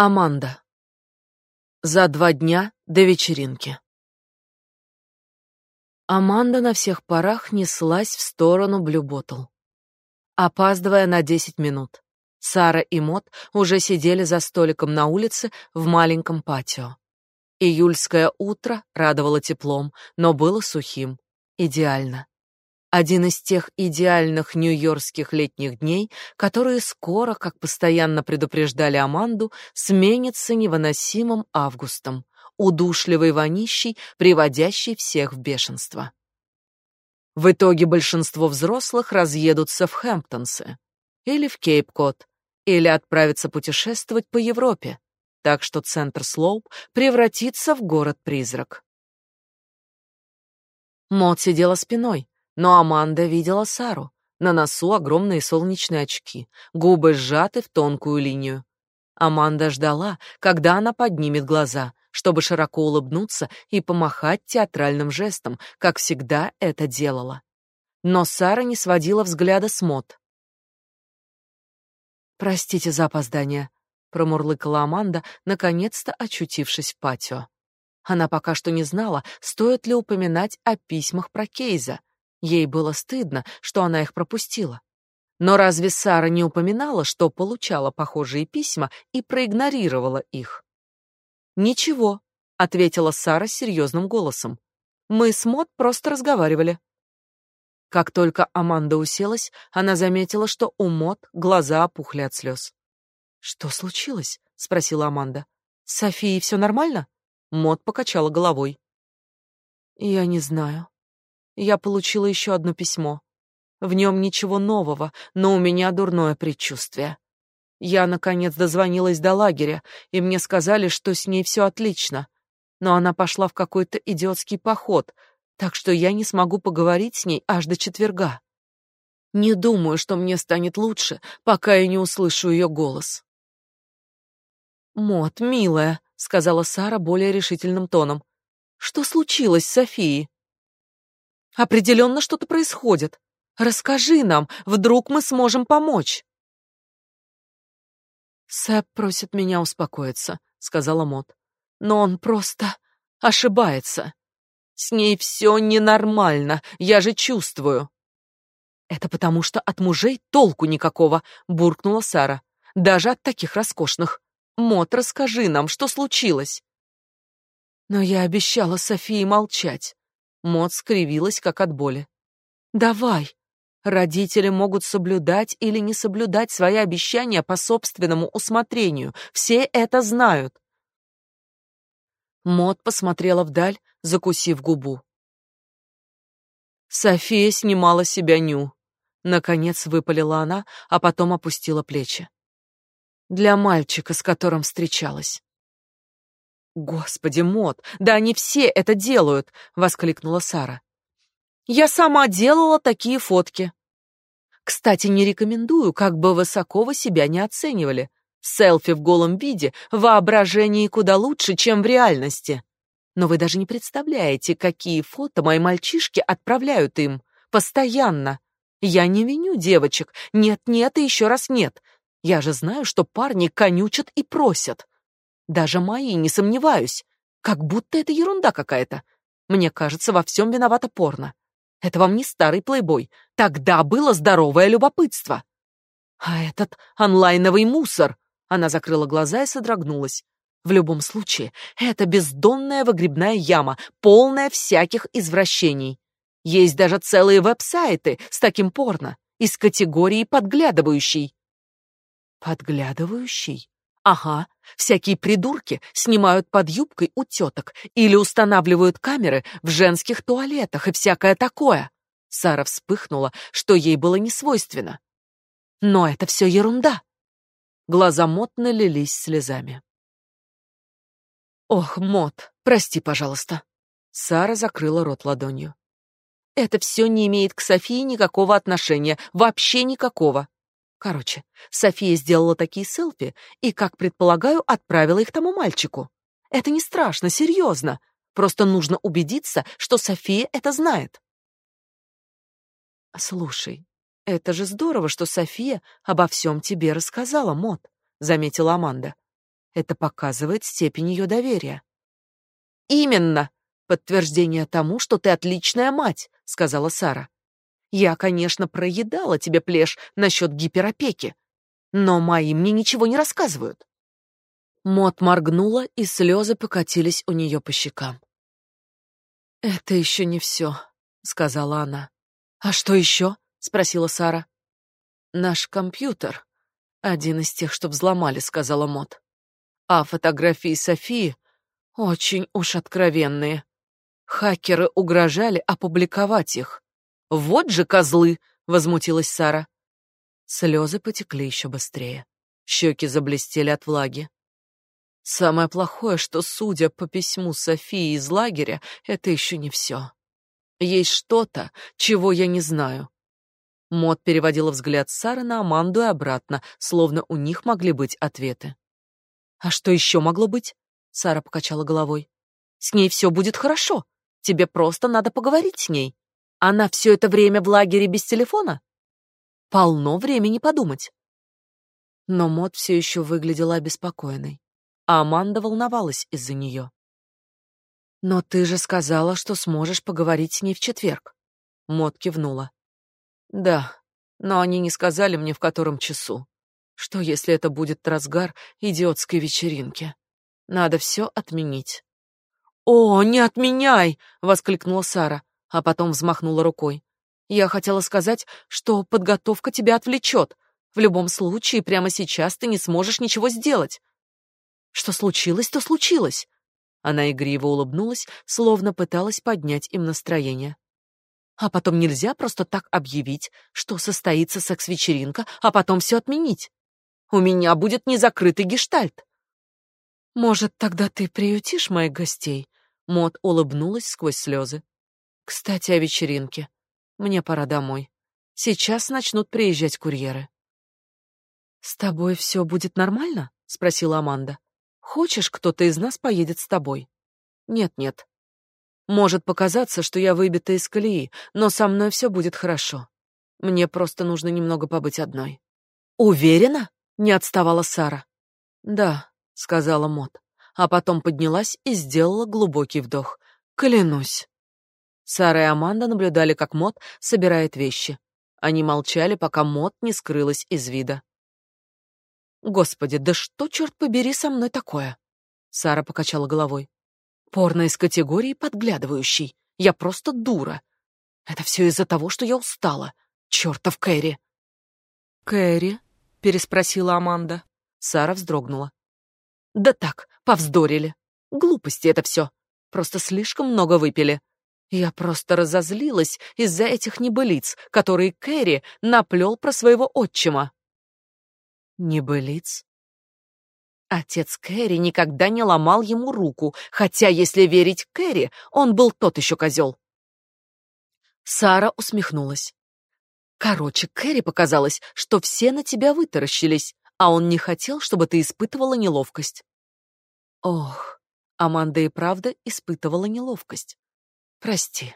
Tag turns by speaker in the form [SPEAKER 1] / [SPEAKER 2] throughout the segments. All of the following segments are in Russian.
[SPEAKER 1] Аманда. За два дня до вечеринки. Аманда на всех парах неслась в сторону Блюботл, опаздывая на десять минут. Сара и Мот уже сидели за столиком на улице в маленьком патио. Июльское утро радовало теплом, но было сухим. Идеально. Один из тех идеальных нью-йоркских летних дней, которые скоро, как постоянно предупреждали Аманду, сменятся невыносимым августом, удушливой вонищей, приводящей всех в бешенство. В итоге большинство взрослых разъедутся в Хэмптонсы или в Кейп-Кот, или отправятся путешествовать по Европе, так что центр Слоуп превратится в город-призрак. Мод сидела спиной, но Аманда видела Сару. На носу огромные солнечные очки, губы сжаты в тонкую линию. Аманда ждала, когда она поднимет глаза, чтобы широко улыбнуться и помахать театральным жестом, как всегда это делала. Но Сара не сводила взгляда с Мот. «Простите за опоздание», — промурлыкала Аманда, наконец-то очутившись в патио. Она пока что не знала, стоит ли упоминать о письмах про Кейза, Ей было стыдно, что она их пропустила. Но разве Сара не упоминала, что получала похожие письма и проигнорировала их? Ничего, ответила Сара серьезным голосом. Мы с Мод просто разговаривали. Как только Аманда уселась, она заметила, что у Мод глаза опухли от слез. Что случилось? спросила Аманда. С Софией все нормально? Мод покачала головой. Я не знаю я получила еще одно письмо. В нем ничего нового, но у меня дурное предчувствие. Я, наконец, дозвонилась до лагеря, и мне сказали, что с ней все отлично. Но она пошла в какой-то идиотский поход, так что я не смогу поговорить с ней аж до четверга. Не думаю, что мне станет лучше, пока я не услышу ее голос. «Мот, милая», — сказала Сара более решительным тоном, — «что случилось с Софией?» Определенно что-то происходит. Расскажи нам, вдруг мы сможем помочь. Сэп просит меня успокоиться, сказала Мот. Но он просто ошибается. С ней все ненормально, я же чувствую. Это потому что от мужей толку никакого, буркнула Сара. Даже от таких роскошных. Мот, расскажи нам, что случилось. Но я обещала Софии молчать. Мот скривилась, как от боли. «Давай. Родители могут соблюдать или не соблюдать свои обещания по собственному усмотрению. Все это знают». Мот посмотрела вдаль, закусив губу. София снимала себя ню. Наконец выпалила она, а потом опустила плечи. Для мальчика, с которым встречалась. Господи, Мот, да они все это делают, воскликнула Сара. Я сама делала такие фотки. Кстати, не рекомендую, как бы высоко вы себя не оценивали. Селфи в голом виде в воображении куда лучше, чем в реальности. Но вы даже не представляете, какие фото мои мальчишки отправляют им постоянно. Я не виню девочек. Нет, нет и еще раз нет. Я же знаю, что парни конючат и просят. Даже мои, не сомневаюсь. Как будто это ерунда какая-то. Мне кажется, во всем виновата порно. Это вам не старый плейбой. Тогда было здоровое любопытство. А этот онлайновый мусор. Она закрыла глаза и содрогнулась. В любом случае, это бездонная выгребная яма, полная всяких извращений. Есть даже целые веб-сайты с таким порно, из категории подглядывающий. Подглядывающий? Ага, всякие придурки снимают под юбкой у теток или устанавливают камеры в женских туалетах и всякое такое. Сара вспыхнула, что ей было не свойственно. Но это все ерунда. Глаза Мот налились слезами. Ох, Мот, прости, пожалуйста. Сара закрыла рот ладонью. Это все не имеет к Софии никакого отношения, вообще никакого. Короче, София сделала такие селфи и, как предполагаю, отправила их тому мальчику. Это не страшно, серьезно. Просто нужно убедиться, что София это знает. Слушай, это же здорово, что София обо всем тебе рассказала, Мот, заметила Аманда. Это показывает степень ее доверия. Именно, подтверждение тому, что ты отличная мать, сказала Сара. Я, конечно, проедала тебе плешь насчет гиперопеки, но мои мне ничего не рассказывают. Мот моргнула, и слезы покатились у нее по щекам. Это еще не все, сказала она. А что еще? спросила Сара. Наш компьютер, один из тех, что взломали, сказала Мот. А фотографии Софии очень уж откровенные. Хакеры угрожали опубликовать их. Вот же козлы, возмутилась Сара. Слезы потекли еще быстрее. Щеки заблестели от влаги. Самое плохое, что, судя по письму Софии из лагеря, это еще не все. Есть что-то, чего я не знаю. Мод переводила взгляд Сары на Аманду и обратно, словно у них могли быть ответы. А что еще могло быть? Сара покачала головой. С ней все будет хорошо. Тебе просто надо поговорить с ней. Она все это время в лагере без телефона? Полно времени подумать. Но Мод все еще выглядела обеспокоенной а Аманда волновалась из-за нее. «Но ты же сказала, что сможешь поговорить с ней в четверг». Мот кивнула. «Да, но они не сказали мне, в котором часу. Что, если это будет разгар идиотской вечеринки? Надо все отменить». «О, не отменяй!» — воскликнула Сара, а потом взмахнула рукой. «Я хотела сказать, что подготовка тебя отвлечет. В любом случае, прямо сейчас ты не сможешь ничего сделать. Что случилось, то случилось. Она игриво улыбнулась, словно пыталась поднять им настроение. А потом нельзя просто так объявить, что состоится секс-вечеринка, а потом все отменить. У меня будет незакрытый гештальт. Может, тогда ты приютишь моих гостей? Мод улыбнулась сквозь слезы. Кстати, о вечеринке. Мне пора домой. Сейчас начнут приезжать курьеры. С тобой все будет нормально? спросила Аманда. Хочешь, кто-то из нас поедет с тобой? Нет-нет. Может показаться, что я выбита из колеи, но со мной все будет хорошо. Мне просто нужно немного побыть одной. Уверена? Не отставала Сара. Да, сказала Мот, а потом поднялась и сделала глубокий вдох. Клянусь. Сара и Аманда наблюдали, как Мот собирает вещи. Они молчали, пока Мот не скрылась из вида. Господи, да что, черт побери, со мной такое? Сара покачала головой. Порно из категории подглядывающий. Я просто дура. Это все из-за того, что я устала. Чертов Кэрри. Кэрри? переспросила Аманда. Сара вздрогнула. Да так, повздорили. Глупости это все. Просто слишком много выпили. Я просто разозлилась из-за этих небылиц, которые Кэрри наплел про своего отчима. Небылиц? Отец Кэрри никогда не ломал ему руку, хотя, если верить Кэрри, он был тот еще козел. Сара усмехнулась. Короче, Кэрри показалось, что все на тебя вытаращились, а он не хотел, чтобы ты испытывала неловкость. Ох, Аманда и правда испытывала неловкость. Прости.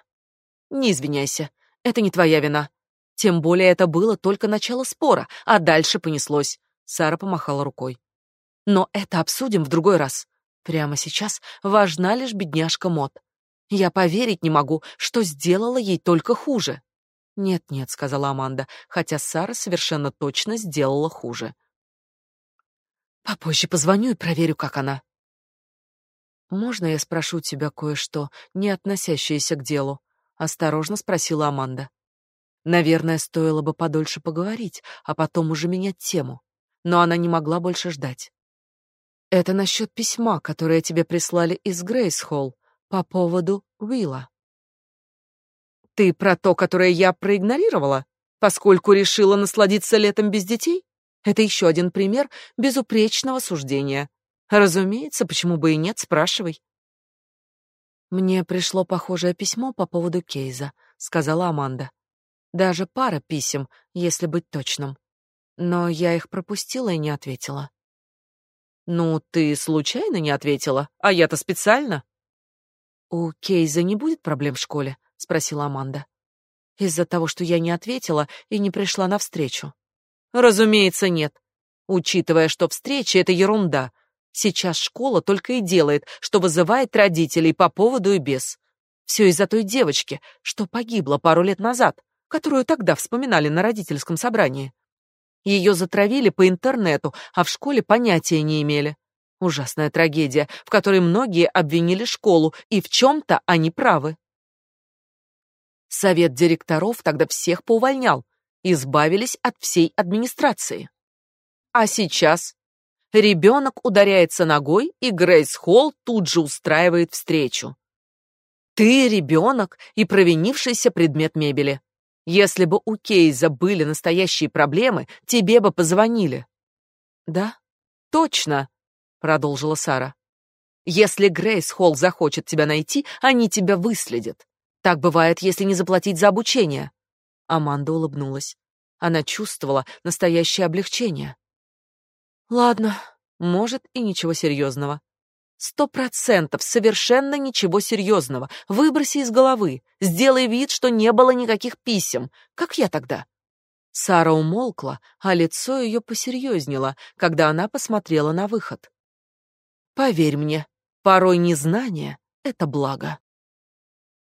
[SPEAKER 1] Не извиняйся, это не твоя вина. Тем более это было только начало спора, а дальше понеслось. Сара помахала рукой. Но это обсудим в другой раз. Прямо сейчас важна лишь бедняжка Мот. Я поверить не могу, что сделала ей только хуже. Нет-нет, сказала Аманда, хотя Сара совершенно точно сделала хуже. Попозже позвоню и проверю, как она. Можно я спрошу тебя кое-что, не относящееся к делу? осторожно спросила Аманда. Наверное, стоило бы подольше поговорить, а потом уже менять тему но она не могла больше ждать. Это насчет письма, которое тебе прислали из Грейс-Холл по поводу Уилла. Ты про то, которое я проигнорировала, поскольку решила насладиться летом без детей? Это еще один пример безупречного суждения. Разумеется, почему бы и нет, спрашивай. Мне пришло похожее письмо по поводу Кейза, сказала Аманда. Даже пара писем, если быть точным но я их пропустила и не ответила. Ну, ты случайно не ответила, а я-то специально. У Кейза не будет проблем в школе, спросила Аманда. Из-за того, что я не ответила и не пришла на встречу. Разумеется, нет. Учитывая, что встреча это ерунда. Сейчас школа только и делает, что вызывает родителей по поводу и без. Все из-за той девочки, что погибла пару лет назад, которую тогда вспоминали на родительском собрании. Ее затравили по интернету, а в школе понятия не имели. Ужасная трагедия, в которой многие обвинили школу, и в чем-то они правы. Совет директоров тогда всех поувольнял, избавились от всей администрации. А сейчас ребенок ударяется ногой, и Грейс Холл тут же устраивает встречу. Ты ребенок и провинившийся предмет мебели. Если бы у Кейза были настоящие проблемы, тебе бы позвонили. Да, точно, продолжила Сара. Если Грейс Холл захочет тебя найти, они тебя выследят. Так бывает, если не заплатить за обучение. Аманда улыбнулась. Она чувствовала настоящее облегчение. Ладно, может и ничего серьезного. Сто процентов, совершенно ничего серьезного. Выброси из головы. Сделай вид, что не было никаких писем. Как я тогда? Сара умолкла, а лицо ее посерьезнело, когда она посмотрела на выход. Поверь мне, порой незнание — это благо.